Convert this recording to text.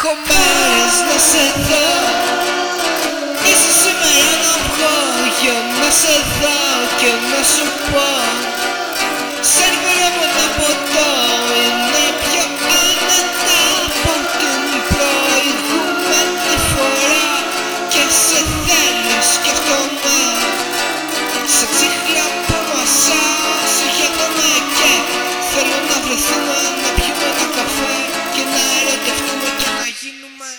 έχω πάρει να σε δω. Ίσως σήμερα να βγω να σε δω και να σου πω. Σερβίρε από τα ποτό είναι πιο άνετα από την προηγούμενη φορά. Και σε θέλω σκεφτόμαι Σε ψυχλά που μασάς για τον και θέλω να βρεθούμε